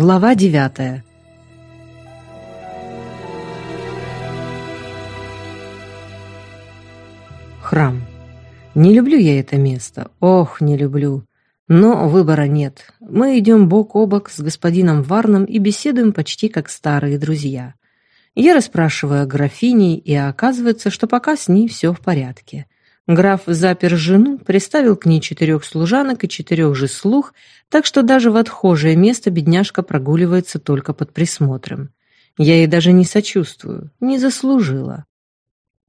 Глава девятая. Храм. Не люблю я это место. Ох, не люблю. Но выбора нет. Мы идем бок о бок с господином Варном и беседуем почти как старые друзья. Я расспрашиваю о графине, и оказывается, что пока с ней все в порядке. Граф запер жену, приставил к ней четырех служанок и четырех же слуг, так что даже в отхожее место бедняжка прогуливается только под присмотром. Я ей даже не сочувствую, не заслужила.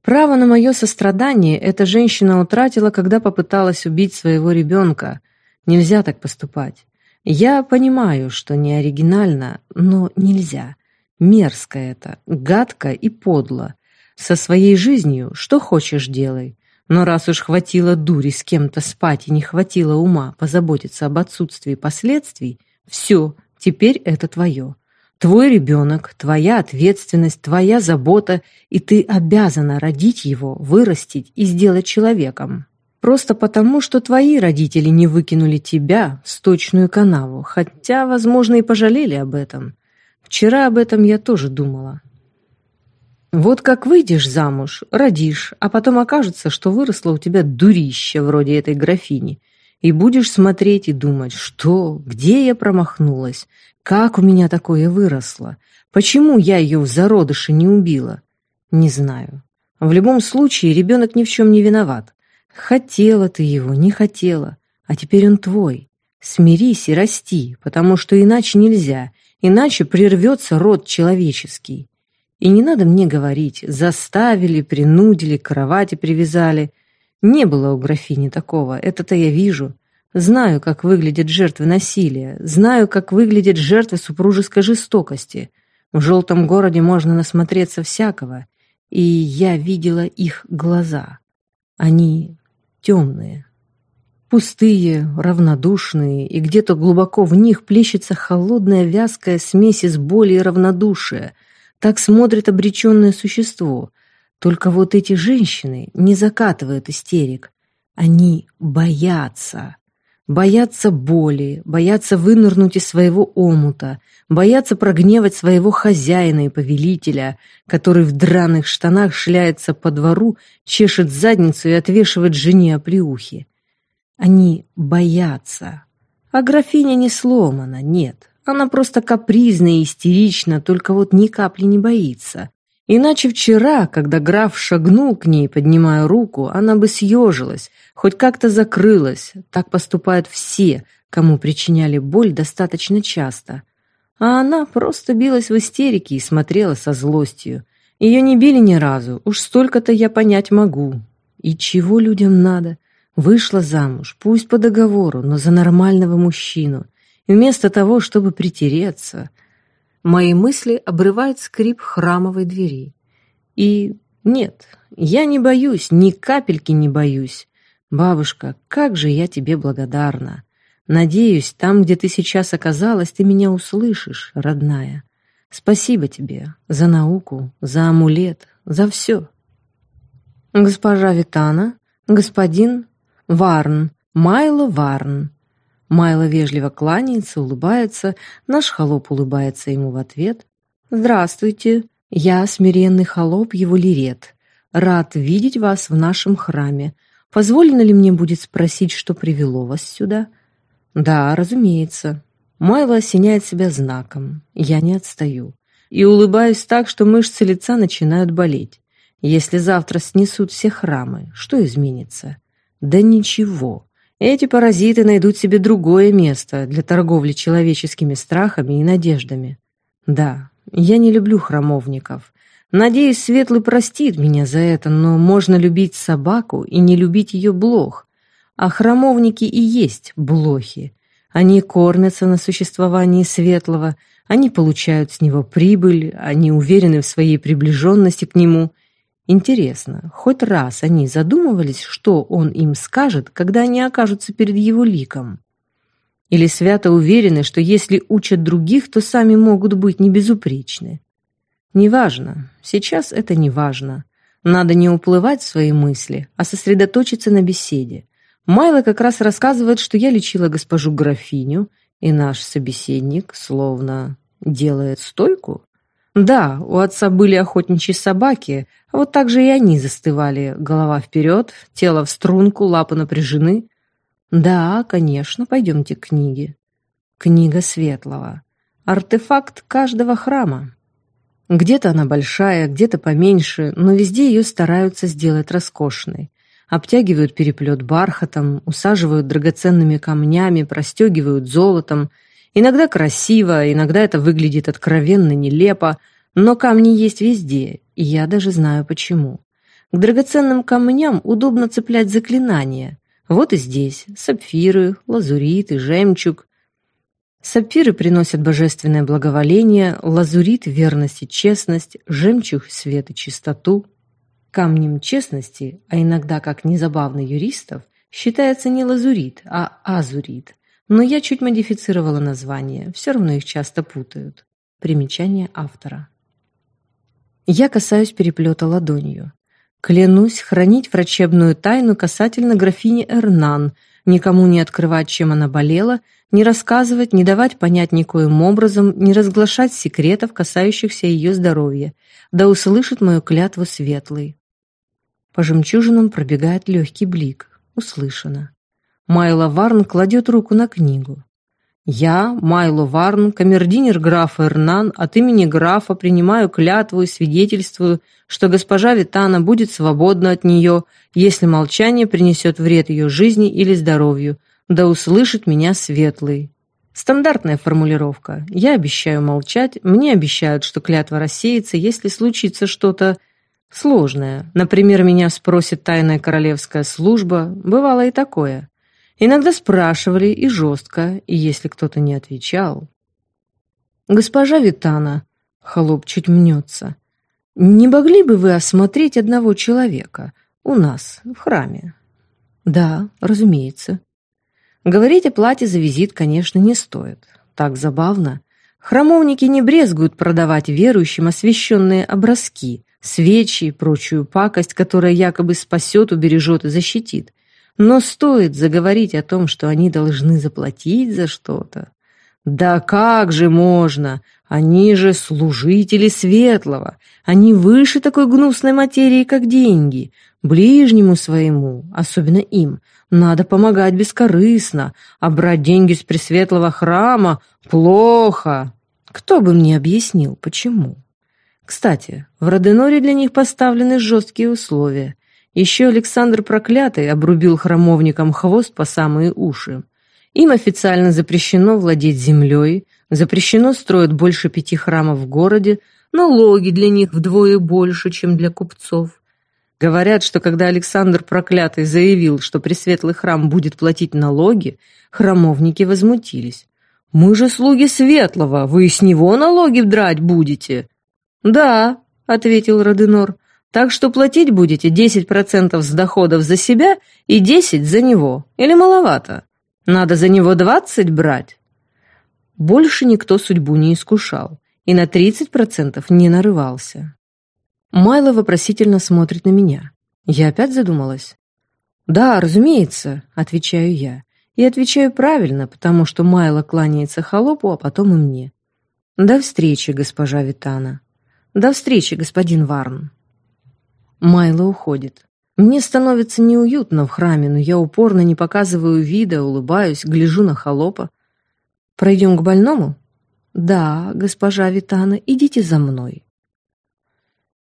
Право на мое сострадание эта женщина утратила, когда попыталась убить своего ребенка. Нельзя так поступать. Я понимаю, что не оригинально, но нельзя. Мерзко это, гадко и подло. Со своей жизнью что хочешь делай. Но раз уж хватило дури с кем-то спать и не хватило ума позаботиться об отсутствии последствий, все, теперь это твое. Твой ребенок, твоя ответственность, твоя забота, и ты обязана родить его, вырастить и сделать человеком. Просто потому, что твои родители не выкинули тебя в сточную канаву, хотя, возможно, и пожалели об этом. Вчера об этом я тоже думала. Вот как выйдешь замуж, родишь, а потом окажется, что выросло у тебя дурище вроде этой графини, и будешь смотреть и думать, что, где я промахнулась, как у меня такое выросло, почему я ее в зародыше не убила. Не знаю. В любом случае ребенок ни в чем не виноват. Хотела ты его, не хотела, а теперь он твой. Смирись и расти, потому что иначе нельзя, иначе прервется род человеческий. И не надо мне говорить, заставили, принудили, кровати привязали. Не было у графини такого, это-то я вижу. Знаю, как выглядят жертвы насилия, знаю, как выглядят жертвы супружеской жестокости. В желтом городе можно насмотреться всякого, и я видела их глаза. Они темные, пустые, равнодушные, и где-то глубоко в них плещется холодная вязкая смесь из боли и равнодушия — так смотрит обреченное существо. Только вот эти женщины не закатывают истерик. Они боятся. Боятся боли, боятся вынырнуть из своего омута, боятся прогневать своего хозяина и повелителя, который в драных штанах шляется по двору, чешет задницу и отвешивает жене оплеухи. Они боятся. А графиня не сломана, нет. Она просто капризна и истерична, только вот ни капли не боится. Иначе вчера, когда граф шагнул к ней, поднимая руку, она бы съежилась, хоть как-то закрылась. Так поступают все, кому причиняли боль достаточно часто. А она просто билась в истерике и смотрела со злостью. Ее не били ни разу, уж столько-то я понять могу. И чего людям надо? Вышла замуж, пусть по договору, но за нормального мужчину вместо того, чтобы притереться. Мои мысли обрывает скрип храмовой двери. И нет, я не боюсь, ни капельки не боюсь. Бабушка, как же я тебе благодарна. Надеюсь, там, где ты сейчас оказалась, ты меня услышишь, родная. Спасибо тебе за науку, за амулет, за все. Госпожа Витана, господин Варн, Майло Варн, Майло вежливо кланяется, улыбается, наш холоп улыбается ему в ответ. «Здравствуйте, я смиренный холоп его лирет. Рад видеть вас в нашем храме. Позволено ли мне будет спросить, что привело вас сюда?» «Да, разумеется». Майло осеняет себя знаком. Я не отстаю. И улыбаюсь так, что мышцы лица начинают болеть. Если завтра снесут все храмы, что изменится? Да ничего. Эти паразиты найдут себе другое место для торговли человеческими страхами и надеждами. Да, я не люблю храмовников. Надеюсь, Светлый простит меня за это, но можно любить собаку и не любить ее блох. А храмовники и есть блохи. Они кормятся на существовании Светлого, они получают с него прибыль, они уверены в своей приближенности к нему – Интересно, хоть раз они задумывались, что он им скажет, когда они окажутся перед его ликом? Или свято уверены, что если учат других, то сами могут быть небезупречны? Неважно, сейчас это не важно. Надо не уплывать в свои мысли, а сосредоточиться на беседе. Майло как раз рассказывает, что я лечила госпожу графиню, И наш собеседник словно делает стойку. Да, у отца были охотничьи собаки, а вот так же и они застывали, голова вперед, тело в струнку, лапы напряжены. Да, конечно, пойдемте к книге. Книга Светлого. Артефакт каждого храма. Где-то она большая, где-то поменьше, но везде ее стараются сделать роскошной. Обтягивают переплет бархатом, усаживают драгоценными камнями, простегивают золотом. Иногда красиво, иногда это выглядит откровенно нелепо, но камни есть везде, и я даже знаю почему. К драгоценным камням удобно цеплять заклинания. Вот и здесь сапфиры, лазурит и жемчуг. Сапфиры приносят божественное благоволение, лазурит — верность и честность, жемчуг — свет и чистоту. Камнем честности, а иногда, как незабавно юристов, считается не лазурит, а азурит. Но я чуть модифицировала название, все равно их часто путают. Примечание автора. Я касаюсь переплета ладонью. Клянусь хранить врачебную тайну касательно графини Эрнан, никому не открывать, чем она болела, не рассказывать, не давать понять никоим образом, не разглашать секретов, касающихся ее здоровья, да услышит мою клятву светлый. По жемчужинам пробегает легкий блик. Услышано. Майло Варн кладет руку на книгу. Я, Майло Варн, камердинер графа Эрнан, от имени графа принимаю клятву и свидетельствую, что госпожа Витана будет свободна от нее, если молчание принесет вред ее жизни или здоровью, да услышит меня светлый. Стандартная формулировка. Я обещаю молчать, мне обещают, что клятва рассеется, если случится что-то сложное. Например, меня спросит тайная королевская служба, бывало и такое. Иногда спрашивали и жестко, и если кто-то не отвечал. «Госпожа Витана», — холоп чуть мнется, — «не могли бы вы осмотреть одного человека у нас, в храме?» «Да, разумеется». Говорить о плате за визит, конечно, не стоит. Так забавно. Храмовники не брезгуют продавать верующим освященные образки, свечи и прочую пакость, которая якобы спасет, убережет и защитит. Но стоит заговорить о том, что они должны заплатить за что-то. Да как же можно? Они же служители светлого. Они выше такой гнусной материи, как деньги. Ближнему своему, особенно им, надо помогать бескорыстно, а брать деньги с пресветлого храма плохо. Кто бы мне объяснил, почему? Кстати, в Роденоре для них поставлены жесткие условия. Еще Александр Проклятый обрубил храмовникам хвост по самые уши. Им официально запрещено владеть землей, запрещено строить больше пяти храмов в городе, налоги для них вдвое больше, чем для купцов. Говорят, что когда Александр Проклятый заявил, что Пресветлый храм будет платить налоги, храмовники возмутились. «Мы же слуги Светлого, вы с него налоги драть будете?» «Да», — ответил Роденор, так что платить будете 10% с доходов за себя и 10% за него. Или маловато? Надо за него 20 брать? Больше никто судьбу не искушал и на 30% не нарывался. Майло вопросительно смотрит на меня. Я опять задумалась. «Да, разумеется», — отвечаю я. И отвечаю правильно, потому что Майло кланяется холопу, а потом и мне. «До встречи, госпожа Витана». «До встречи, господин Варн». Майло уходит. Мне становится неуютно в храме, но я упорно не показываю вида, улыбаюсь, гляжу на холопа. «Пройдем к больному?» «Да, госпожа Витана, идите за мной».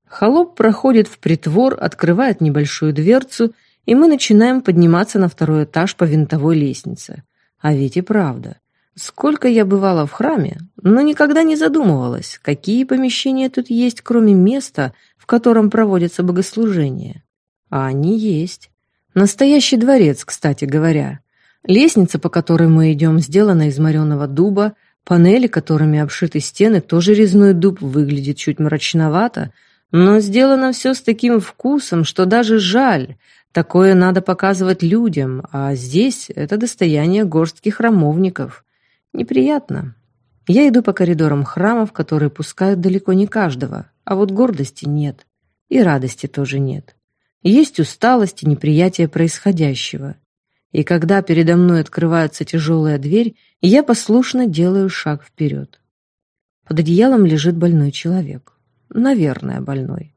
Холоп проходит в притвор, открывает небольшую дверцу, и мы начинаем подниматься на второй этаж по винтовой лестнице. А ведь и правда. Сколько я бывала в храме, но никогда не задумывалась, какие помещения тут есть, кроме места, котором проводятся богослужения. А они есть. Настоящий дворец, кстати говоря. Лестница, по которой мы идем, сделана из мореного дуба, панели, которыми обшиты стены, тоже резной дуб, выглядит чуть мрачновато, но сделано все с таким вкусом, что даже жаль. Такое надо показывать людям, а здесь это достояние горстки храмовников. Неприятно. Я иду по коридорам храмов, которые пускают далеко не каждого, а вот гордости нет. И радости тоже нет. Есть усталость и неприятие происходящего. И когда передо мной открывается тяжелая дверь, я послушно делаю шаг вперед. Под одеялом лежит больной человек. Наверное, больной.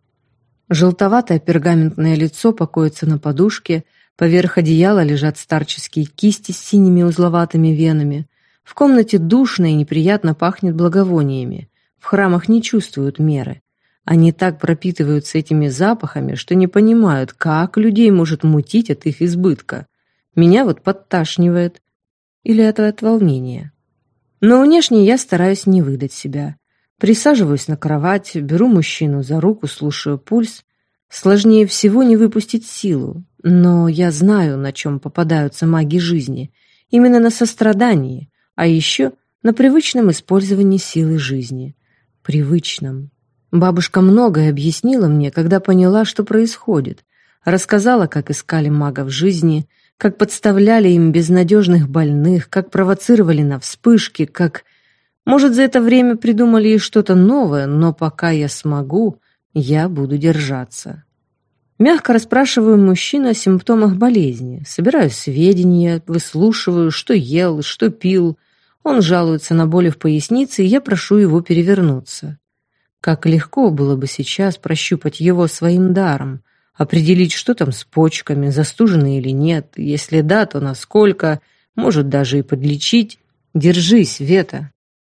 Желтоватое пергаментное лицо покоится на подушке, поверх одеяла лежат старческие кисти с синими узловатыми венами. В комнате душно и неприятно пахнет благовониями. В храмах не чувствуют меры. Они так пропитываются этими запахами, что не понимают, как людей может мутить от их избытка. Меня вот подташнивает. Или это от волнения. Но внешне я стараюсь не выдать себя. Присаживаюсь на кровать, беру мужчину за руку, слушаю пульс. Сложнее всего не выпустить силу, но я знаю, на чем попадаются маги жизни. Именно на сострадании, а еще на привычном использовании силы жизни. Привычном. Бабушка многое объяснила мне, когда поняла, что происходит. Рассказала, как искали магов жизни, как подставляли им безнадежных больных, как провоцировали на вспышки, как... Может, за это время придумали и что-то новое, но пока я смогу, я буду держаться. Мягко расспрашиваю мужчину о симптомах болезни, собираю сведения, выслушиваю, что ел, что пил. Он жалуется на боли в пояснице, и я прошу его перевернуться. Как легко было бы сейчас прощупать его своим даром, определить, что там с почками, застужены или нет, если да, то насколько, может даже и подлечить. Держись, Вета.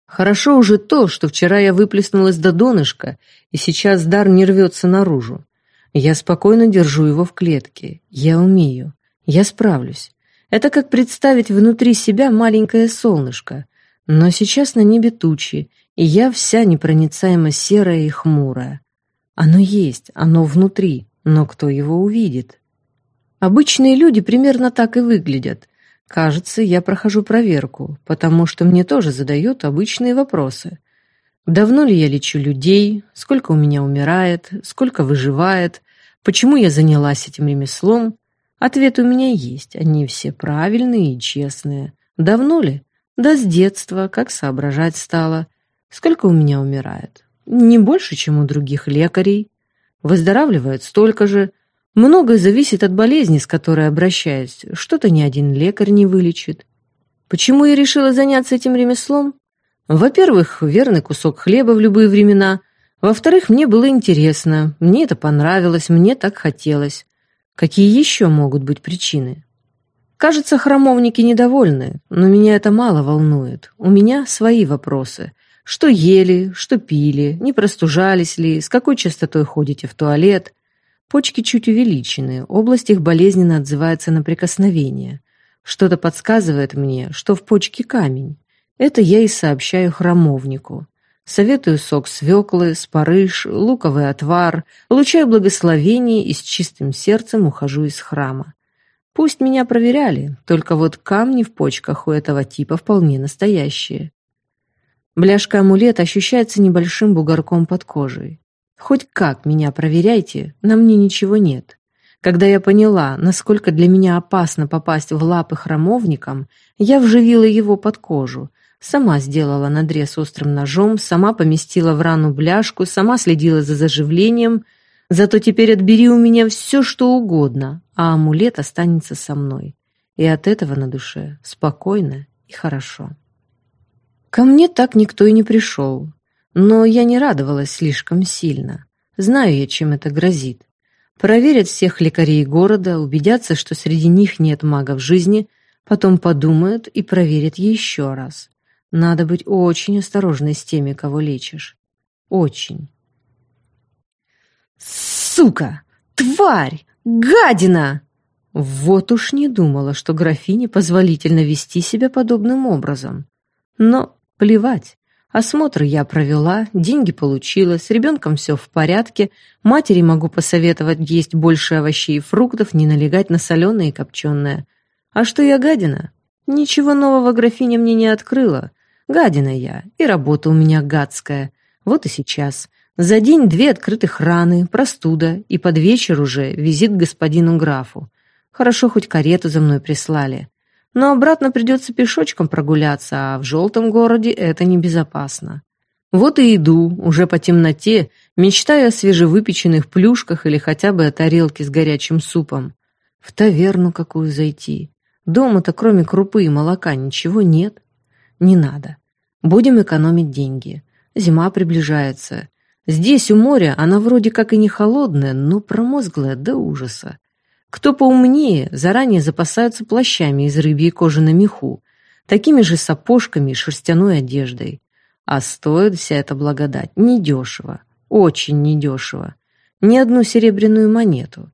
Хорошо уже то, что вчера я выплеснулась до донышка, и сейчас дар не рвется наружу. Я спокойно держу его в клетке. Я умею. Я справлюсь. Это как представить внутри себя маленькое солнышко. Но сейчас на небе тучи, и я вся непроницаемо серая и хмурая. Оно есть, оно внутри, но кто его увидит? Обычные люди примерно так и выглядят. Кажется, я прохожу проверку, потому что мне тоже задают обычные вопросы. Давно ли я лечу людей, сколько у меня умирает, сколько выживает, почему я занялась этим ремеслом? Ответы у меня есть, они все правильные и честные. Давно ли? Да с детства, как соображать стало. Сколько у меня умирает? Не больше, чем у других лекарей. Выздоравливает столько же. Многое зависит от болезни, с которой обращаюсь. Что-то ни один лекарь не вылечит. Почему я решила заняться этим ремеслом? Во-первых, верный кусок хлеба в любые времена. Во-вторых, мне было интересно. Мне это понравилось, мне так хотелось. Какие еще могут быть причины? Кажется, храмовники недовольны, но меня это мало волнует. У меня свои вопросы. Что ели, что пили, не простужались ли, с какой частотой ходите в туалет. Почки чуть увеличены, область их болезненно отзывается на прикосновение. Что-то подсказывает мне, что в почке камень. Это я и сообщаю храмовнику. Советую сок свеклы, спарыш, луковый отвар, получаю благословение и с чистым сердцем ухожу из храма. Пусть меня проверяли, только вот камни в почках у этого типа вполне настоящие. Бляшка амулета ощущается небольшим бугорком под кожей. Хоть как меня проверяйте, на мне ничего нет. Когда я поняла, насколько для меня опасно попасть в лапы храмовникам, я вживила его под кожу, сама сделала надрез острым ножом, сама поместила в рану бляшку, сама следила за заживлением. Зато теперь отбери у меня все, что угодно, а амулет останется со мной. И от этого на душе спокойно и хорошо. Ко мне так никто и не пришел, но я не радовалась слишком сильно. Знаю я, чем это грозит. Проверят всех лекарей города, убедятся, что среди них нет магов жизни, потом подумают и проверят еще раз. Надо быть очень осторожной с теми, кого лечишь. Очень. «Сука! Тварь! Гадина!» Вот уж не думала, что графине позволительно вести себя подобным образом. Но Плевать. Осмотр я провела, деньги получила, с ребенком все в порядке, матери могу посоветовать есть больше овощей и фруктов, не налегать на соленое и копченое. А что я гадина? Ничего нового графиня мне не открыла. Гадина я, и работа у меня гадская. Вот и сейчас. За день две открытых раны, простуда, и под вечер уже визит к господину графу. Хорошо, хоть карету за мной прислали но обратно придется пешочком прогуляться, а в желтом городе это небезопасно. Вот и иду, уже по темноте, мечтая о свежевыпеченных плюшках или хотя бы о тарелке с горячим супом. В таверну какую зайти. Дома-то кроме крупы и молока ничего нет. Не надо. Будем экономить деньги. Зима приближается. Здесь, у моря, она вроде как и не холодная, но промозглая до ужаса. Кто поумнее, заранее запасаются плащами из рыбьей кожи на меху, такими же сапожками и шерстяной одеждой. А стоит вся эта благодать недешево, очень недешево. Ни одну серебряную монету.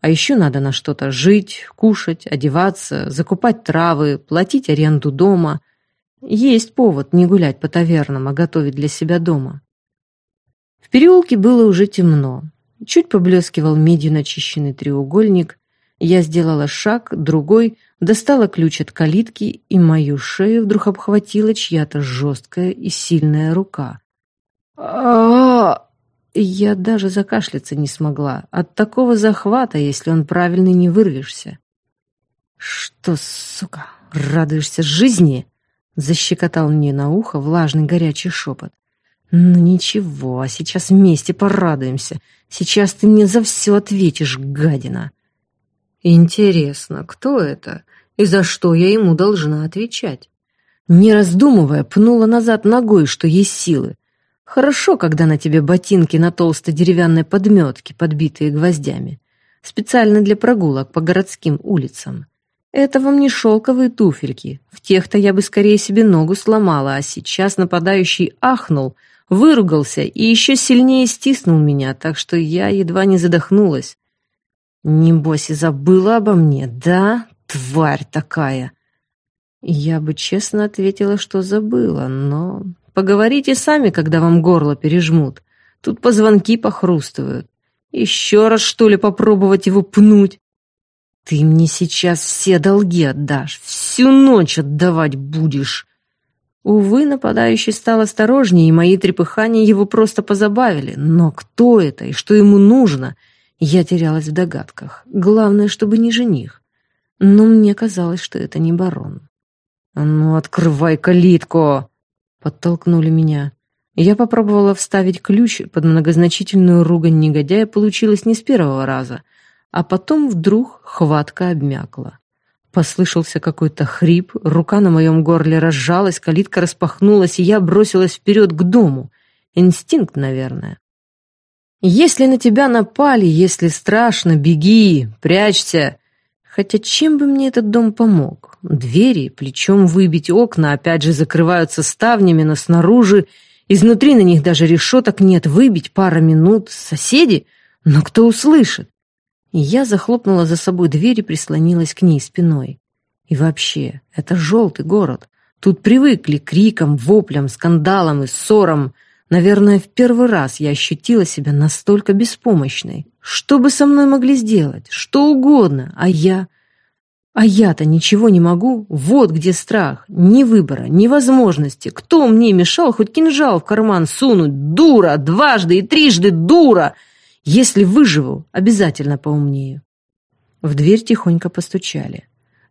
А еще надо на что-то жить, кушать, одеваться, закупать травы, платить аренду дома. Есть повод не гулять по тавернам, а готовить для себя дома. В переулке было уже темно. Чуть поблескивал медью начищенный треугольник. Я сделала шаг, другой, достала ключ от калитки, и мою шею вдруг обхватила чья-то жесткая и сильная рука. а Я даже закашляться не смогла. От такого захвата, если он правильный, не вырвешься. «Что, сука, радуешься жизни?» Защекотал мне на ухо влажный горячий шепот. «Ну ничего, сейчас вместе порадуемся. Сейчас ты мне за все ответишь, гадина!» «Интересно, кто это? И за что я ему должна отвечать?» Не раздумывая, пнула назад ногой, что есть силы. Хорошо, когда на тебе ботинки на толстой деревянной подметке, подбитые гвоздями. Специально для прогулок по городским улицам. Это вам не шелковые туфельки. В тех-то я бы скорее себе ногу сломала, а сейчас нападающий ахнул — выругался и еще сильнее стиснул меня, так что я едва не задохнулась. Небось и забыла обо мне, да, тварь такая? Я бы честно ответила, что забыла, но поговорите сами, когда вам горло пережмут. Тут позвонки похрустывают. Еще раз, что ли, попробовать его пнуть? Ты мне сейчас все долги отдашь, всю ночь отдавать будешь. Увы, нападающий стал осторожнее, и мои трепыхания его просто позабавили. Но кто это и что ему нужно? Я терялась в догадках. Главное, чтобы не жених. Но мне казалось, что это не барон. «Ну, открывай калитку!» Подтолкнули меня. Я попробовала вставить ключ под многозначительную ругань негодяя, получилось не с первого раза. А потом вдруг хватка обмякла. Послышался какой-то хрип, рука на моем горле разжалась, калитка распахнулась, и я бросилась вперед к дому. Инстинкт, наверное. Если на тебя напали, если страшно, беги, прячься. Хотя чем бы мне этот дом помог? Двери, плечом выбить окна, опять же закрываются ставнями, но снаружи, изнутри на них даже решеток нет, выбить пара минут, соседи, но кто услышит? Я захлопнула за собой дверь и прислонилась к ней спиной. И вообще, это желтый город. Тут привыкли к крикам, воплям, скандалам и ссорам. Наверное, в первый раз я ощутила себя настолько беспомощной. Что бы со мной могли сделать? Что угодно. А я... А я-то ничего не могу. Вот где страх. Ни выбора, ни возможности. Кто мне мешал хоть кинжал в карман сунуть? Дура! Дважды и трижды дура! Если выживу, обязательно поумнею. В дверь тихонько постучали.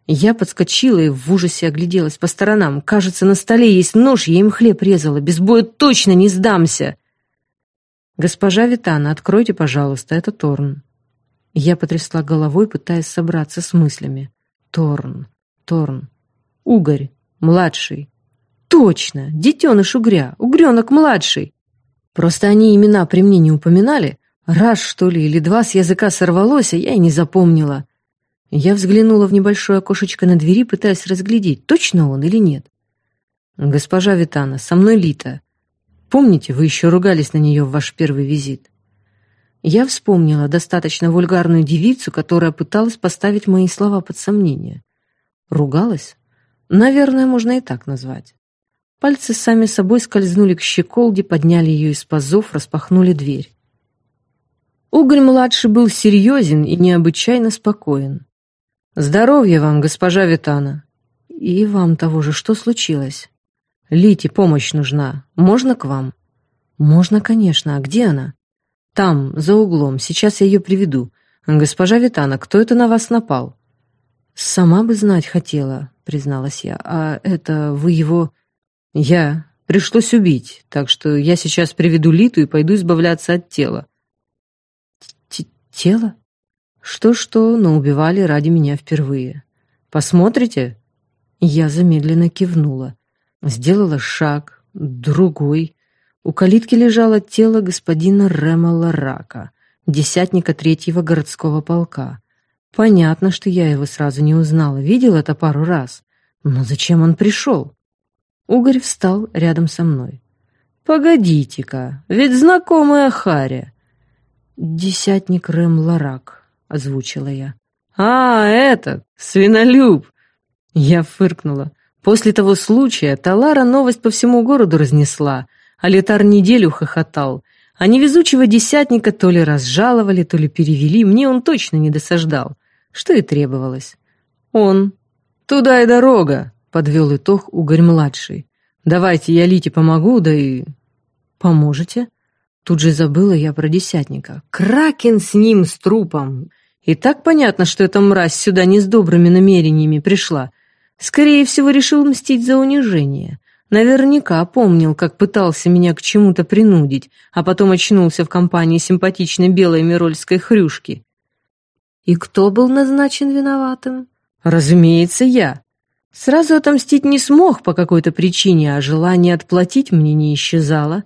Я подскочила и в ужасе огляделась по сторонам. Кажется, на столе есть нож, я им хлеб резала. Без боя точно не сдамся. «Госпожа Витана, откройте, пожалуйста, это Торн». Я потрясла головой, пытаясь собраться с мыслями. Торн, Торн, Угорь, младший. Точно, детеныш угря, угренок младший. Просто они имена при мне не упоминали, Раз, что ли, или два с языка сорвалось, а я и не запомнила. Я взглянула в небольшое окошечко на двери, пытаясь разглядеть, точно он или нет. «Госпожа Витана, со мной Лита. Помните, вы еще ругались на нее в ваш первый визит?» Я вспомнила достаточно вульгарную девицу, которая пыталась поставить мои слова под сомнение. Ругалась? Наверное, можно и так назвать. Пальцы сами собой скользнули к щеколде, подняли ее из пазов, распахнули дверь. Уголь-младший был серьезен и необычайно спокоен. «Здоровья вам, госпожа Витана!» «И вам того же, что случилось?» «Лите помощь нужна. Можно к вам?» «Можно, конечно. А где она?» «Там, за углом. Сейчас я ее приведу. Госпожа Витана, кто это на вас напал?» «Сама бы знать хотела», — призналась я. «А это вы его...» «Я. Пришлось убить, так что я сейчас приведу Литу и пойду избавляться от тела. Тело? Что-что, но убивали ради меня впервые. Посмотрите?» Я замедленно кивнула. Сделала шаг, другой. У калитки лежало тело господина Рема Ларака, десятника третьего городского полка. Понятно, что я его сразу не узнала, видел это пару раз. Но зачем он пришел? Угорь встал рядом со мной. «Погодите-ка, ведь знакомая Харя». «Десятник Рэм Ларак», — озвучила я. «А, этот, свинолюб!» Я фыркнула. После того случая Талара новость по всему городу разнесла, а Летар неделю хохотал. А невезучего десятника то ли разжаловали, то ли перевели, мне он точно не досаждал. Что и требовалось. Он. «Туда и дорога», — подвел итог Угорь-младший. «Давайте я Лите помогу, да и...» «Поможете?» Тут же забыла я про десятника. «Кракен с ним, с трупом!» И так понятно, что эта мразь сюда не с добрыми намерениями пришла. Скорее всего, решил мстить за унижение. Наверняка помнил, как пытался меня к чему-то принудить, а потом очнулся в компании симпатичной белой мирольской хрюшки. И кто был назначен виноватым? Разумеется, я. Сразу отомстить не смог по какой-то причине, а желание отплатить мне не исчезало.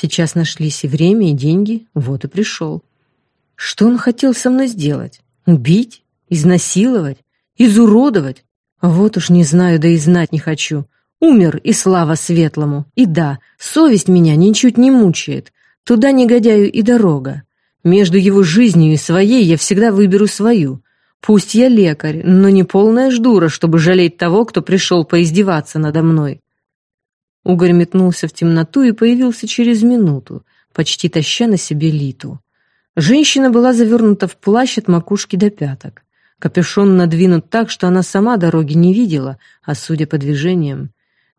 Сейчас нашлись и время, и деньги, вот и пришел. Что он хотел со мной сделать? Убить? Изнасиловать? Изуродовать? Вот уж не знаю, да и знать не хочу. Умер, и слава светлому. И да, совесть меня ничуть не мучает. Туда негодяю и дорога. Между его жизнью и своей я всегда выберу свою. Пусть я лекарь, но не полная ждура, чтобы жалеть того, кто пришел поиздеваться надо мной. Угорь метнулся в темноту и появился через минуту, почти таща на себе Литу. Женщина была завернута в плащ от макушки до пяток. Капюшон надвинут так, что она сама дороги не видела, а судя по движениям.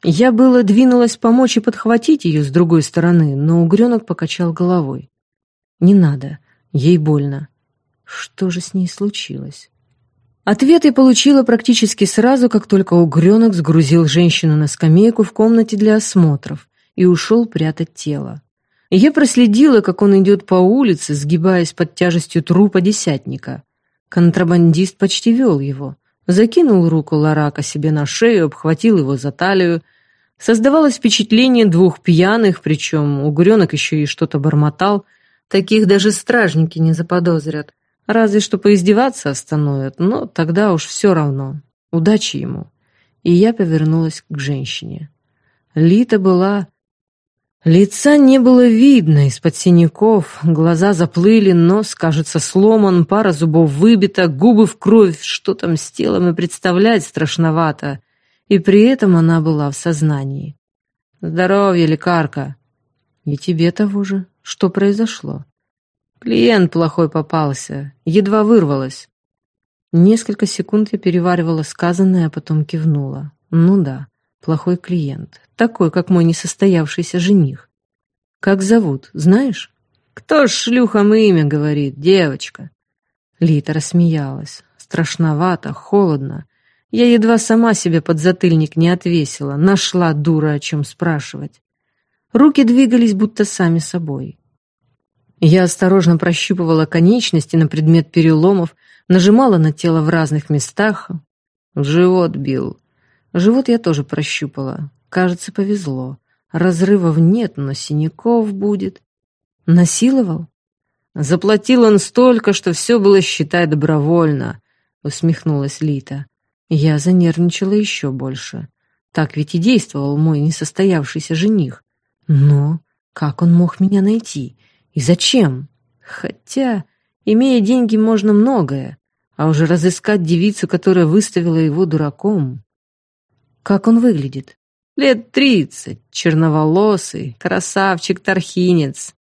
Я было двинулась помочь и подхватить ее с другой стороны, но угренок покачал головой. «Не надо, ей больно». Что же с ней случилось? Ответ я получила практически сразу, как только угренок сгрузил женщину на скамейку в комнате для осмотров и ушел прятать тело. Я проследила, как он идет по улице, сгибаясь под тяжестью трупа десятника. Контрабандист почти вел его. Закинул руку Ларака себе на шею, обхватил его за талию. Создавалось впечатление двух пьяных, причем угренок еще и что-то бормотал. Таких даже стражники не заподозрят. Разве что поиздеваться остановят, но тогда уж все равно. Удачи ему. И я повернулась к женщине. Лита была Лица не было видно из-под синяков, глаза заплыли, нос, кажется, сломан, пара зубов выбита, губы в кровь, что там с телом и представлять страшновато. И при этом она была в сознании. «Здоровье, лекарка!» «И тебе того же. Что произошло?» «Клиент плохой попался. Едва вырвалась». Несколько секунд я переваривала сказанное, а потом кивнула. «Ну да, плохой клиент такой, как мой несостоявшийся жених. Как зовут, знаешь? Кто ж шлюхам имя говорит, девочка? Лита рассмеялась. Страшновато, холодно. Я едва сама себе подзатыльник не отвесила, нашла дура, о чем спрашивать. Руки двигались будто сами собой. Я осторожно прощупывала конечности на предмет переломов, нажимала на тело в разных местах. Живот бил. Живот я тоже прощупала. Кажется, повезло. Разрывов нет, но синяков будет. Насиловал? Заплатил он столько, что все было, считай, добровольно, усмехнулась Лита. Я занервничала еще больше. Так ведь и действовал мой несостоявшийся жених. Но как он мог меня найти? И зачем? Хотя, имея деньги, можно многое, а уже разыскать девицу, которая выставила его дураком. Как он выглядит? Лет тридцать, черноволосый, красавчик-тархинец.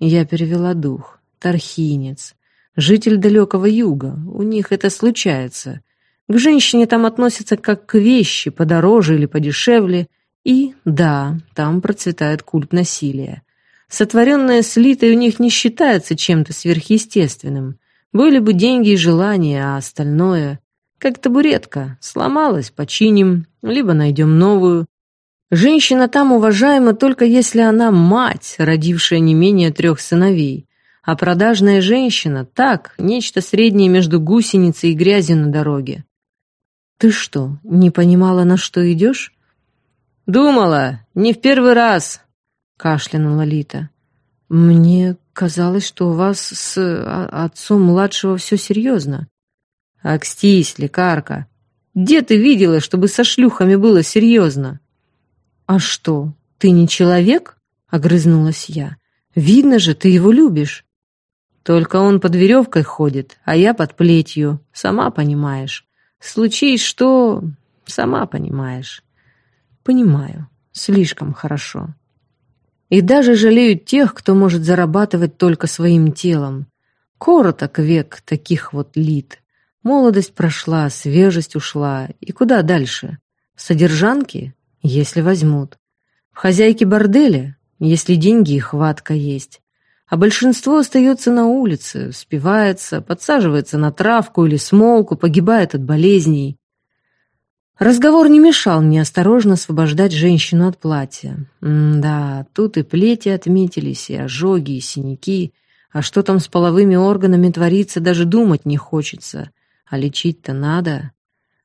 Я перевела дух. Тархинец. Житель далекого юга. У них это случается. К женщине там относятся как к вещи, подороже или подешевле. И, да, там процветает культ насилия. Сотворенное слитой у них не считается чем-то сверхъестественным. Были бы деньги и желания, а остальное... Как табуретка. Сломалась, починим, либо найдем новую. Женщина там уважаема только если она мать, родившая не менее трех сыновей. А продажная женщина – так, нечто среднее между гусеницей и грязью на дороге. Ты что, не понимала, на что идешь? Думала, не в первый раз, кашлянула Лита. Мне казалось, что у вас с а, отцом младшего все серьезно. Акстись, лекарка. Где ты видела, чтобы со шлюхами было серьезно? А что, ты не человек? Огрызнулась я. Видно же, ты его любишь. Только он под веревкой ходит, а я под плетью, сама понимаешь. Случись что, сама понимаешь. Понимаю, слишком хорошо. И даже жалеют тех, кто может зарабатывать только своим телом. Короток век таких вот лит. Молодость прошла, свежесть ушла. И куда дальше? В содержанки, если возьмут. В хозяйке борделя, если деньги и хватка есть а большинство остается на улице, спивается, подсаживается на травку или смолку, погибает от болезней. Разговор не мешал мне осторожно освобождать женщину от платья. М да, тут и плети отметились, и ожоги, и синяки. А что там с половыми органами творится, даже думать не хочется. А лечить-то надо.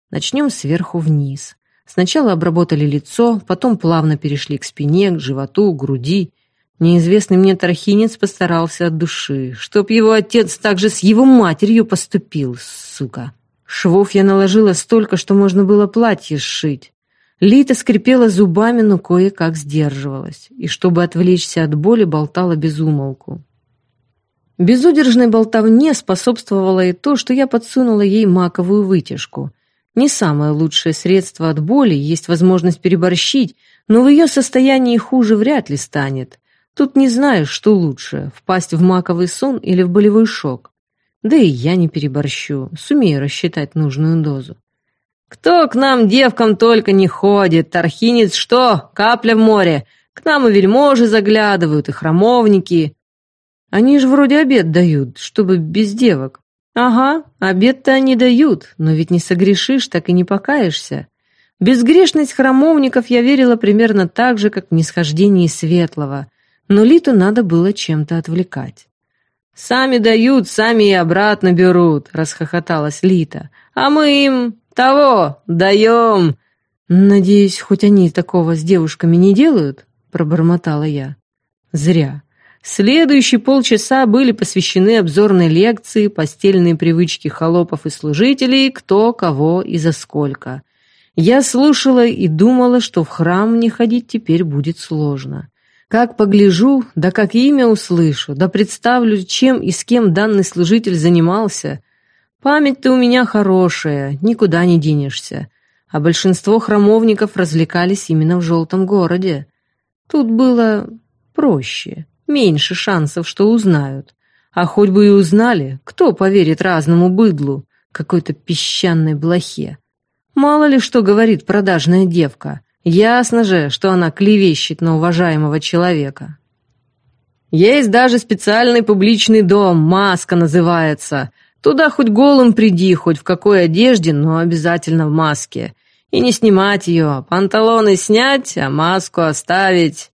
Начнем сверху вниз. Сначала обработали лицо, потом плавно перешли к спине, к животу, к груди. Неизвестный мне тархинец постарался от души, чтоб его отец также с его матерью поступил, сука. Швов я наложила столько, что можно было платье сшить. Лита скрипела зубами, но кое-как сдерживалась, и чтобы отвлечься от боли, болтала без умолку. Безудержной болтовне способствовало и то, что я подсунула ей маковую вытяжку. Не самое лучшее средство от боли, есть возможность переборщить, но в ее состоянии хуже вряд ли станет. Тут не знаешь, что лучше, впасть в маковый сон или в болевой шок. Да и я не переборщу, сумею рассчитать нужную дозу. «Кто к нам, девкам, только не ходит? Тархинец что? Капля в море. К нам и вельможи заглядывают, и храмовники». «Они же вроде обед дают, чтобы без девок». «Ага, обед-то они дают, но ведь не согрешишь, так и не покаешься. Безгрешность храмовников я верила примерно так же, как в нисхождении светлого но Литу надо было чем-то отвлекать. «Сами дают, сами и обратно берут», — расхохоталась Лита. «А мы им того даем». «Надеюсь, хоть они такого с девушками не делают?» — пробормотала я. «Зря». Следующие полчаса были посвящены обзорной лекции, постельные привычки холопов и служителей, кто, кого и за сколько. Я слушала и думала, что в храм мне ходить теперь будет сложно. Как погляжу, да как имя услышу, да представлю, чем и с кем данный служитель занимался. Память-то у меня хорошая, никуда не денешься. А большинство храмовников развлекались именно в желтом городе. Тут было проще, меньше шансов, что узнают. А хоть бы и узнали, кто поверит разному быдлу, какой-то песчаной блохе. Мало ли что говорит продажная девка — Ясно же, что она клевещет на уважаемого человека. Есть даже специальный публичный дом, маска называется. Туда хоть голым приди, хоть в какой одежде, но обязательно в маске. И не снимать ее, панталоны снять, а маску оставить.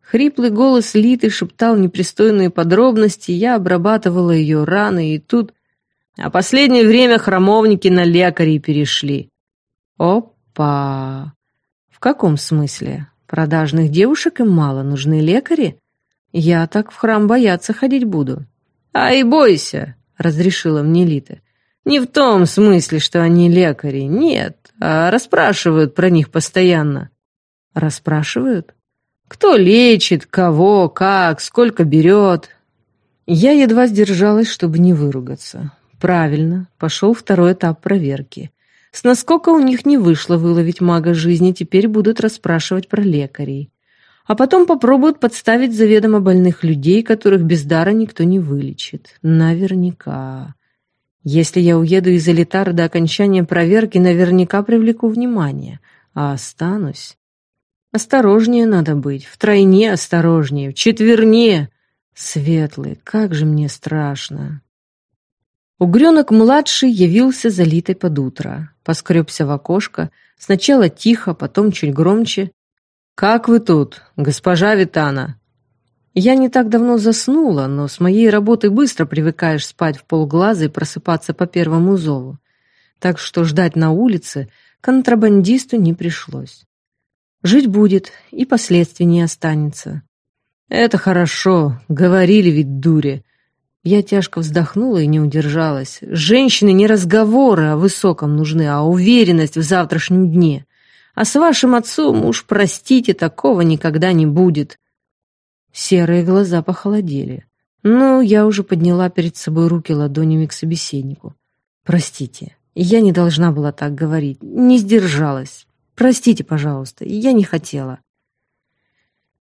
Хриплый голос Литы шептал непристойные подробности, я обрабатывала ее раны, и тут... А последнее время храмовники на лекарей перешли. Опа! В каком смысле? Продажных девушек им мало, нужны лекари? Я так в храм бояться ходить буду. Ай, бойся, разрешила мне Лита. Не в том смысле, что они лекари, нет, а расспрашивают про них постоянно. Расспрашивают? Кто лечит, кого, как, сколько берет. Я едва сдержалась, чтобы не выругаться. Правильно, пошел второй этап проверки. С наскока у них не вышло выловить мага жизни, теперь будут расспрашивать про лекарей. А потом попробуют подставить заведомо больных людей, которых без дара никто не вылечит. Наверняка. Если я уеду из Элитара до окончания проверки, наверняка привлеку внимание. А останусь... Осторожнее надо быть, втройне осторожнее, вчетверне. Светлый, как же мне страшно. Угренок-младший явился залитой под утро. Поскребся в окошко, сначала тихо, потом чуть громче. «Как вы тут, госпожа Витана?» Я не так давно заснула, но с моей работой быстро привыкаешь спать в полглаза и просыпаться по первому зову. так что ждать на улице контрабандисту не пришлось. Жить будет, и последствий не останется. «Это хорошо, говорили ведь дури». Я тяжко вздохнула и не удержалась. Женщины не разговоры о высоком нужны, а уверенность в завтрашнем дне. А с вашим отцом, уж простите, такого никогда не будет. Серые глаза похолодели. Ну, я уже подняла перед собой руки ладонями к собеседнику. Простите, я не должна была так говорить, не сдержалась. Простите, пожалуйста, я не хотела.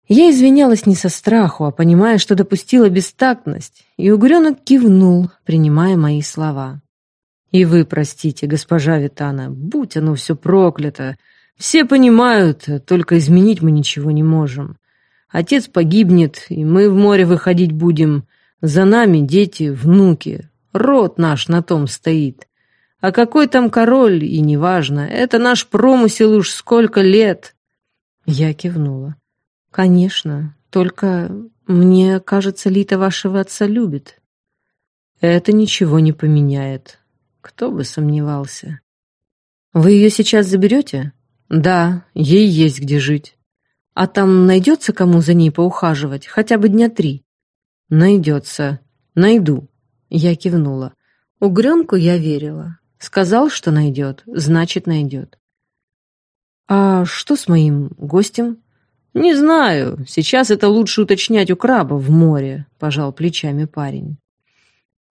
Я извинялась не со страху, а понимая, что допустила бестактность, и угренок кивнул, принимая мои слова. «И вы простите, госпожа Витана, будь оно все проклято. Все понимают, только изменить мы ничего не можем. Отец погибнет, и мы в море выходить будем. За нами дети, внуки. Род наш на том стоит. А какой там король, и неважно, это наш промысел уж сколько лет». Я кивнула. «Конечно, только мне кажется, Лита вашего отца любит». «Это ничего не поменяет. Кто бы сомневался». «Вы ее сейчас заберете?» «Да, ей есть где жить». «А там найдется кому за ней поухаживать? Хотя бы дня три?» «Найдется. Найду». Я кивнула. Угренку я верила. Сказал, что найдет, значит, найдет. «А что с моим гостем?» «Не знаю. Сейчас это лучше уточнять у краба в море», — пожал плечами парень.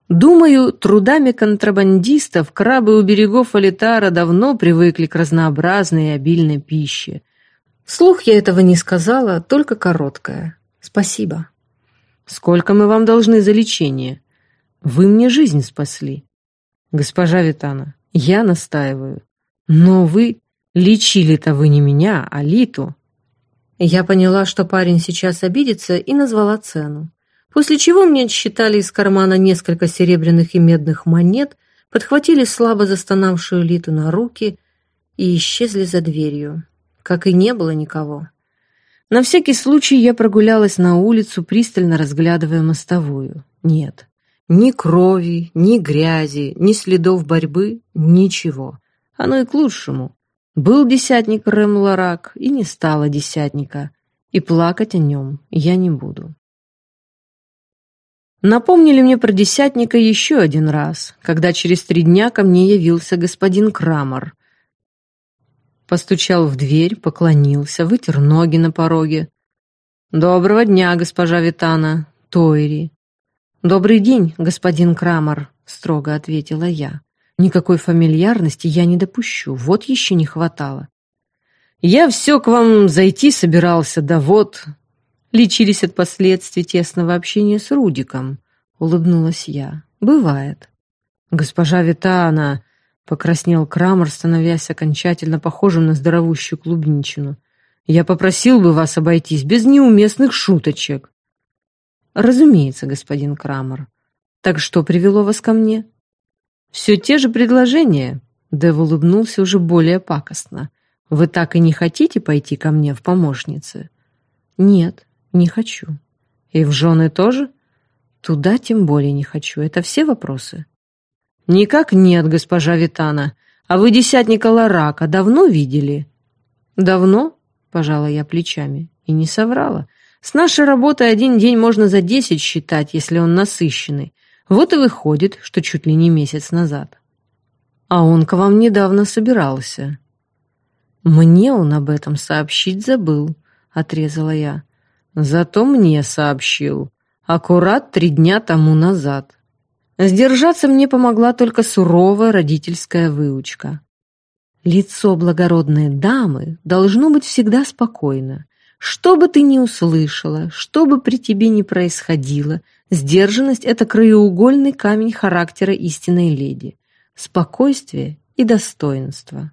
Думаю, трудами контрабандистов крабы у берегов Алитара давно привыкли к разнообразной и обильной пище. Вслух я этого не сказала, только короткое. Спасибо. Сколько мы вам должны за лечение? Вы мне жизнь спасли. Госпожа Витана, я настаиваю. Но вы лечили-то вы не меня, а Литу. Я поняла, что парень сейчас обидится, и назвала цену. После чего мне отсчитали из кармана несколько серебряных и медных монет, подхватили слабо застонавшую Литу на руки и исчезли за дверью. Как и не было никого. На всякий случай я прогулялась на улицу, пристально разглядывая мостовую. Нет, ни крови, ни грязи, ни следов борьбы, ничего. Оно и к лучшему. Был десятник Ремларак, и не стало десятника, и плакать о нем я не буду. Напомнили мне про десятника еще один раз, когда через три дня ко мне явился господин Крамер. Постучал в дверь, поклонился, вытер ноги на пороге. «Доброго дня, госпожа Витана, Тойри». «Добрый день, господин Крамер», — строго ответила я. Никакой фамильярности я не допущу, вот еще не хватало. Я все к вам зайти собирался, да вот... Лечились от последствий тесного общения с Рудиком, улыбнулась я. Бывает. Госпожа Витана, покраснел Крамер, становясь окончательно похожим на здоровущую клубничину. Я попросил бы вас обойтись без неуместных шуточек. Разумеется, господин Крамер. Так что привело вас ко мне? «Все те же предложения», — Дэв улыбнулся уже более пакостно. «Вы так и не хотите пойти ко мне в помощницы?» «Нет, не хочу». «И в жены тоже?» «Туда тем более не хочу. Это все вопросы?» «Никак нет, госпожа Витана. А вы десятника Ларака давно видели?» «Давно?» — пожала я плечами. И не соврала. «С нашей работой один день можно за десять считать, если он насыщенный. Вот и выходит, что чуть ли не месяц назад. А он к вам недавно собирался. Мне он об этом сообщить забыл, отрезала я. Зато мне сообщил. Аккурат три дня тому назад. Сдержаться мне помогла только суровая родительская выучка. Лицо благородной дамы должно быть всегда спокойно. Что бы ты ни услышала, что бы при тебе ни происходило, Сдержанность — это краеугольный камень характера истинной леди. Спокойствие и достоинство.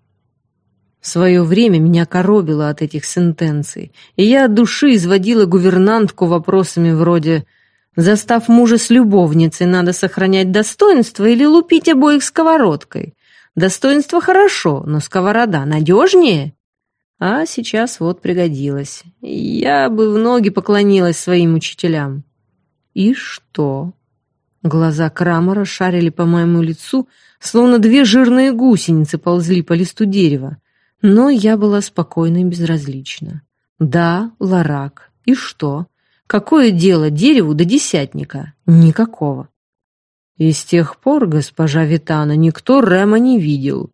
В свое время меня коробило от этих сентенций, и я от души изводила гувернантку вопросами вроде «Застав мужа с любовницей, надо сохранять достоинство или лупить обоих сковородкой? Достоинство хорошо, но сковорода надежнее?» А сейчас вот пригодилось. Я бы в ноги поклонилась своим учителям. «И что?» Глаза Крамера шарили по моему лицу, словно две жирные гусеницы ползли по листу дерева. Но я была спокойна и безразлична. Да, Ларак. И что? Какое дело дереву до десятника? Никакого. И с тех пор, госпожа Витана, никто Рема не видел.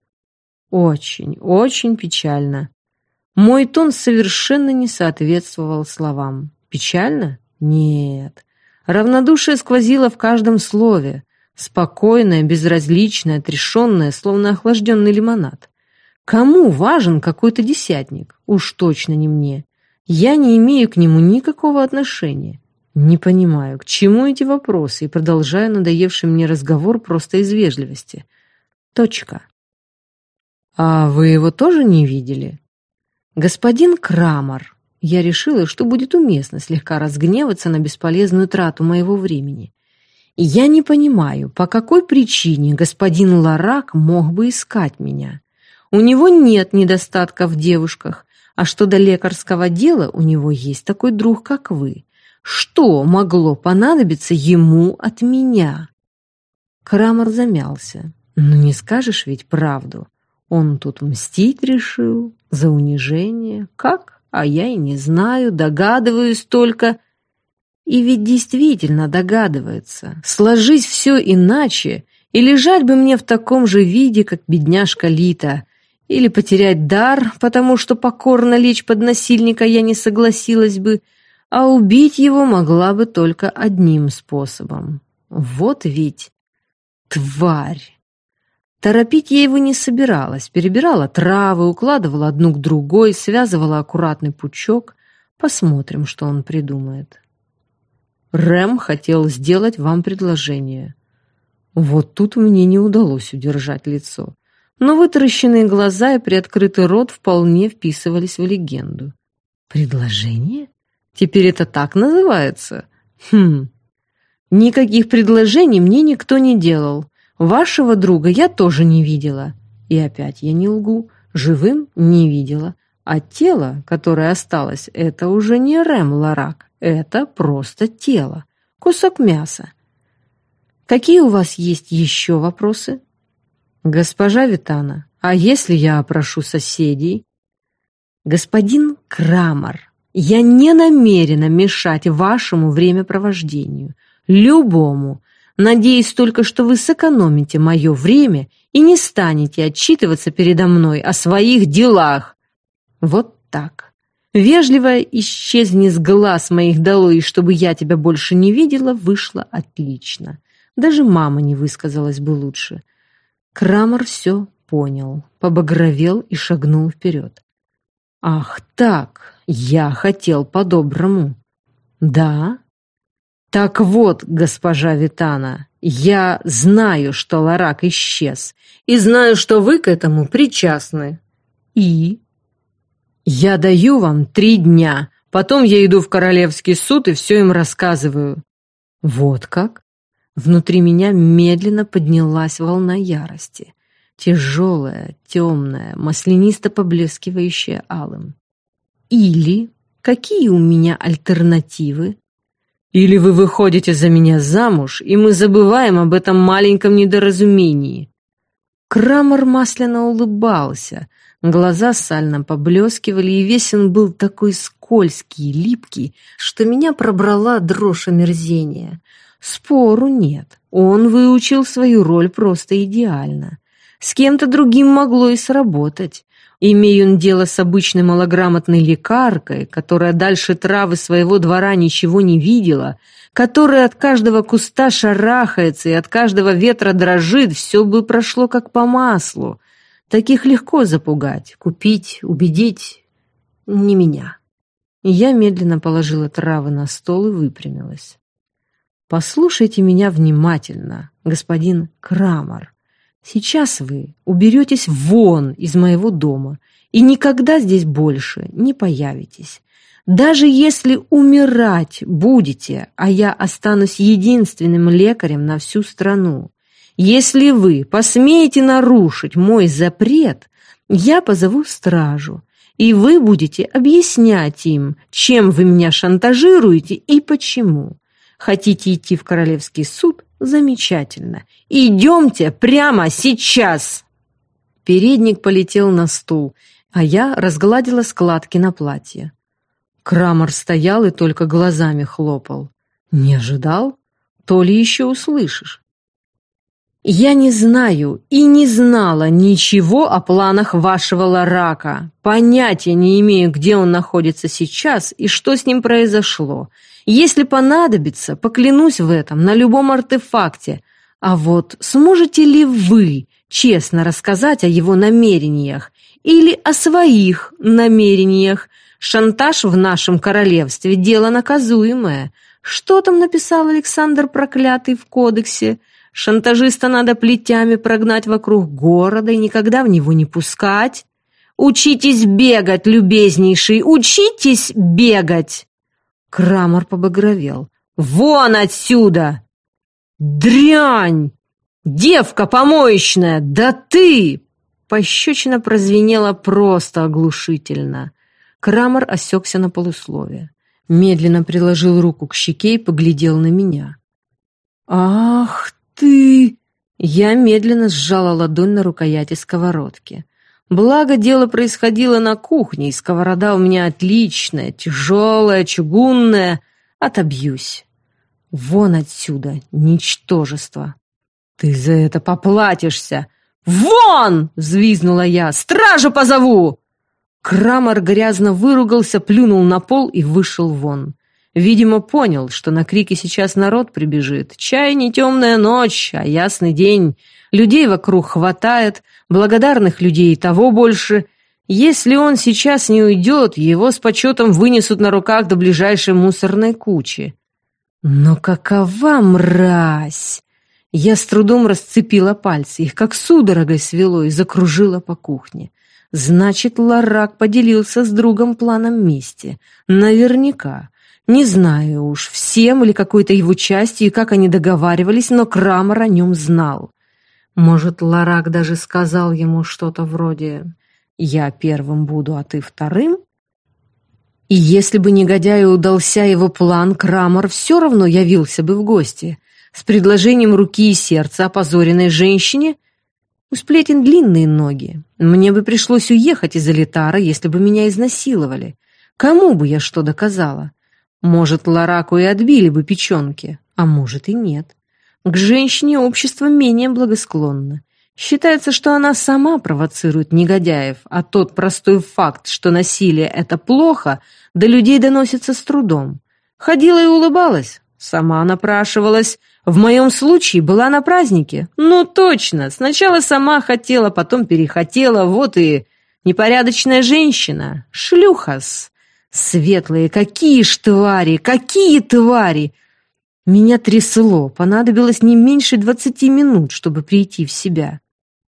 Очень, очень печально. Мой тон совершенно не соответствовал словам. Печально? Нет. Равнодушие сквозило в каждом слове. Спокойное, безразличное, отрешенное, словно охлажденный лимонад. Кому важен какой-то десятник? Уж точно не мне. Я не имею к нему никакого отношения. Не понимаю, к чему эти вопросы, и продолжаю надоевший мне разговор просто из вежливости. Точка. А вы его тоже не видели? Господин Крамер. Я решила, что будет уместно слегка разгневаться на бесполезную трату моего времени. Я не понимаю, по какой причине господин Ларак мог бы искать меня. У него нет недостатков в девушках, а что до лекарского дела, у него есть такой друг, как вы. Что могло понадобиться ему от меня? Крамер замялся. Ну не скажешь ведь правду. Он тут мстить решил за унижение. Как? А я и не знаю, догадываюсь только. И ведь действительно догадывается. Сложить все иначе, и лежать бы мне в таком же виде, как бедняжка Лита, или потерять дар, потому что покорно лечь под насильника я не согласилась бы, а убить его могла бы только одним способом. Вот ведь тварь! Торопить я его не собиралась, перебирала травы, укладывала одну к другой, связывала аккуратный пучок. Посмотрим, что он придумает. Рэм хотел сделать вам предложение. Вот тут мне не удалось удержать лицо но вытаращенные глаза и приоткрытый рот вполне вписывались в легенду. «Предложение? Теперь это так называется? Хм. Никаких предложений мне никто не делал. Вашего друга я тоже не видела. И опять я не лгу. Живым не видела. А тело, которое осталось, это уже не Рэм Ларак. Это просто тело. Кусок мяса. Какие у вас есть еще вопросы?» «Госпожа Витана, а если я опрошу соседей?» «Господин Крамер, я не намерена мешать вашему времяпровождению, любому. Надеюсь только, что вы сэкономите мое время и не станете отчитываться передо мной о своих делах». Вот так. Вежливо исчезни с глаз моих долой, чтобы я тебя больше не видела, вышло отлично. Даже мама не высказалась бы лучше. Крамер все понял, побагровел и шагнул вперед. «Ах так, я хотел по-доброму». «Да?» «Так вот, госпожа Витана, я знаю, что Ларак исчез, и знаю, что вы к этому причастны. И?» «Я даю вам три дня, потом я иду в Королевский суд и все им рассказываю». «Вот как?» Внутри меня медленно поднялась волна ярости. Тяжелая, темная, маслянисто поблескивающая алым. Или какие у меня альтернативы? Или вы выходите за меня замуж, и мы забываем об этом маленьком недоразумении. Крамер масляно улыбался, глаза сально поблескивали, и весь он был такой скользкий и липкий, что меня пробрала дрожь омерзения. Спору нет. Он выучил свою роль просто идеально. С кем-то другим могло и сработать. Имея он дело с обычной малограмотной лекаркой, которая дальше травы своего двора ничего не видела, которая от каждого куста шарахается и от каждого ветра дрожит, все бы прошло как по маслу. Таких легко запугать, купить, убедить. Не меня. Я медленно положила травы на стол и выпрямилась. Послушайте меня внимательно, господин Крамер. Сейчас вы уберетесь вон из моего дома и никогда здесь больше не появитесь. Даже если умирать будете, а я останусь единственным лекарем на всю страну, если вы посмеете нарушить мой запрет, я позову стражу, и вы будете объяснять им, чем вы меня шантажируете и почему. Хотите идти в королевский суд? Замечательно. Идемте прямо сейчас!» Передник полетел на стул, а я разгладила складки на платье. Крамер стоял и только глазами хлопал. Не ожидал? То ли еще услышишь. «Я не знаю и не знала ничего о планах вашего Ларака. Понятия не имею, где он находится сейчас и что с ним произошло. Если понадобится, поклянусь в этом на любом артефакте. А вот сможете ли вы честно рассказать о его намерениях или о своих намерениях? Шантаж в нашем королевстве – дело наказуемое. Что там написал Александр Проклятый в кодексе – Шантажиста надо плетями прогнать вокруг города и никогда в него не пускать. Учитесь бегать, любезнейший, учитесь бегать!» Крамор побагровел. «Вон отсюда! Дрянь! Девка помоечная! Да ты!» Пощечина прозвенела просто оглушительно. Крамор осекся на полусловие. Медленно приложил руку к щеке и поглядел на меня. «Ах ты...» Я медленно сжала ладонь на рукояти сковородки. Благо, дело происходило на кухне, и сковорода у меня отличная, тяжелая, чугунная. Отобьюсь. Вон отсюда, ничтожество. Ты за это поплатишься. Вон! Взвизнула я. Стражу позову! Крамер грязно выругался, плюнул на пол и вышел вон. Видимо, понял, что на крики сейчас народ прибежит. Чай не темная ночь, а ясный день. Людей вокруг хватает, благодарных людей того больше. Если он сейчас не уйдет, его с почетом вынесут на руках до ближайшей мусорной кучи. Но какова мразь! Я с трудом расцепила пальцы, их как судорогой свело и закружила по кухне. Значит, Ларак поделился с другом планом мести. Наверняка. Не знаю уж, всем или какой-то его частью, и как они договаривались, но Крамер о нем знал. Может, Ларак даже сказал ему что-то вроде «Я первым буду, а ты вторым?» И если бы негодяю удался его план, Крамер все равно явился бы в гости с предложением руки и сердца опозоренной женщине. У сплетен длинные ноги. Мне бы пришлось уехать из Элитара, если бы меня изнасиловали. Кому бы я что доказала? Может, Лараку и отбили бы печенки, а может и нет. К женщине общество менее благосклонно. Считается, что она сама провоцирует негодяев, а тот простой факт, что насилие – это плохо, до людей доносится с трудом. Ходила и улыбалась, сама напрашивалась. В моем случае была на празднике. Ну, точно, сначала сама хотела, потом перехотела, вот и непорядочная женщина, шлюхас. Светлые, какие ж твари, какие твари! Меня трясло, понадобилось не меньше двадцати минут, чтобы прийти в себя.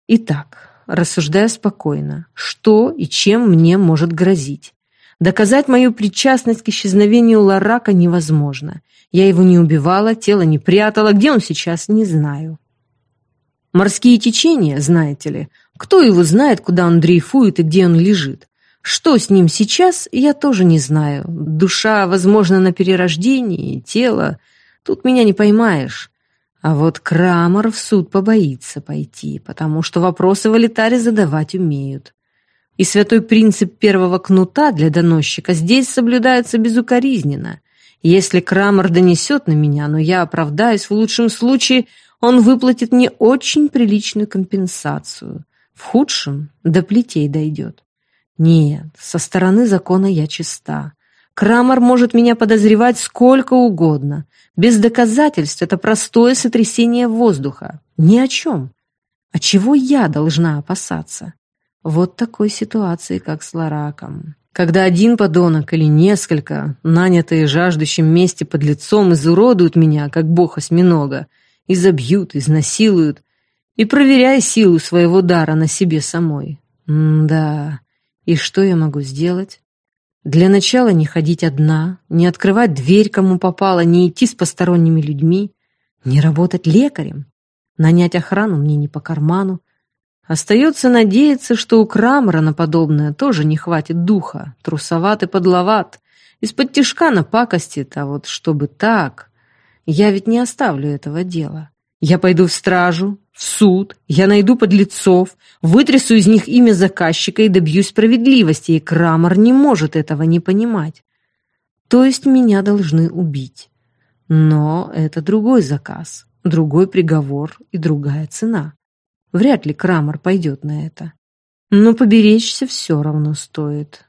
Итак, рассуждая спокойно, что и чем мне может грозить? Доказать мою причастность к исчезновению Ларака невозможно. Я его не убивала, тело не прятала, где он сейчас, не знаю. Морские течения, знаете ли, кто его знает, куда он дрейфует и где он лежит? Что с ним сейчас, я тоже не знаю. Душа, возможно, на перерождении, тело. Тут меня не поймаешь. А вот Крамер в суд побоится пойти, потому что вопросы в Алитаре задавать умеют. И святой принцип первого кнута для доносчика здесь соблюдается безукоризненно. Если Крамер донесет на меня, но я оправдаюсь, в лучшем случае он выплатит мне очень приличную компенсацию. В худшем до плетей дойдет. Нет, со стороны закона я чиста. Крамер может меня подозревать сколько угодно. Без доказательств это простое сотрясение воздуха. Ни о чем. А чего я должна опасаться? Вот такой ситуации, как с Лараком. Когда один подонок или несколько, нанятые жаждущим мести под лицом, изуродуют меня, как бог осьминога, и изнасилуют, и проверяя силу своего дара на себе самой. М да, и что я могу сделать? Для начала не ходить одна, не открывать дверь, кому попало, не идти с посторонними людьми, не работать лекарем. Нанять охрану мне не по карману. Остается надеяться, что у Крамера на подобное тоже не хватит духа, трусоват и подловат, из-под тишка напакостит, а вот чтобы так... Я ведь не оставлю этого дела. Я пойду в стражу, в суд, я найду подлецов, вытрясу из них имя заказчика и добьюсь справедливости, и Крамер не может этого не понимать. То есть меня должны убить. Но это другой заказ, другой приговор и другая цена. Вряд ли Крамер пойдет на это. Но поберечься все равно стоит.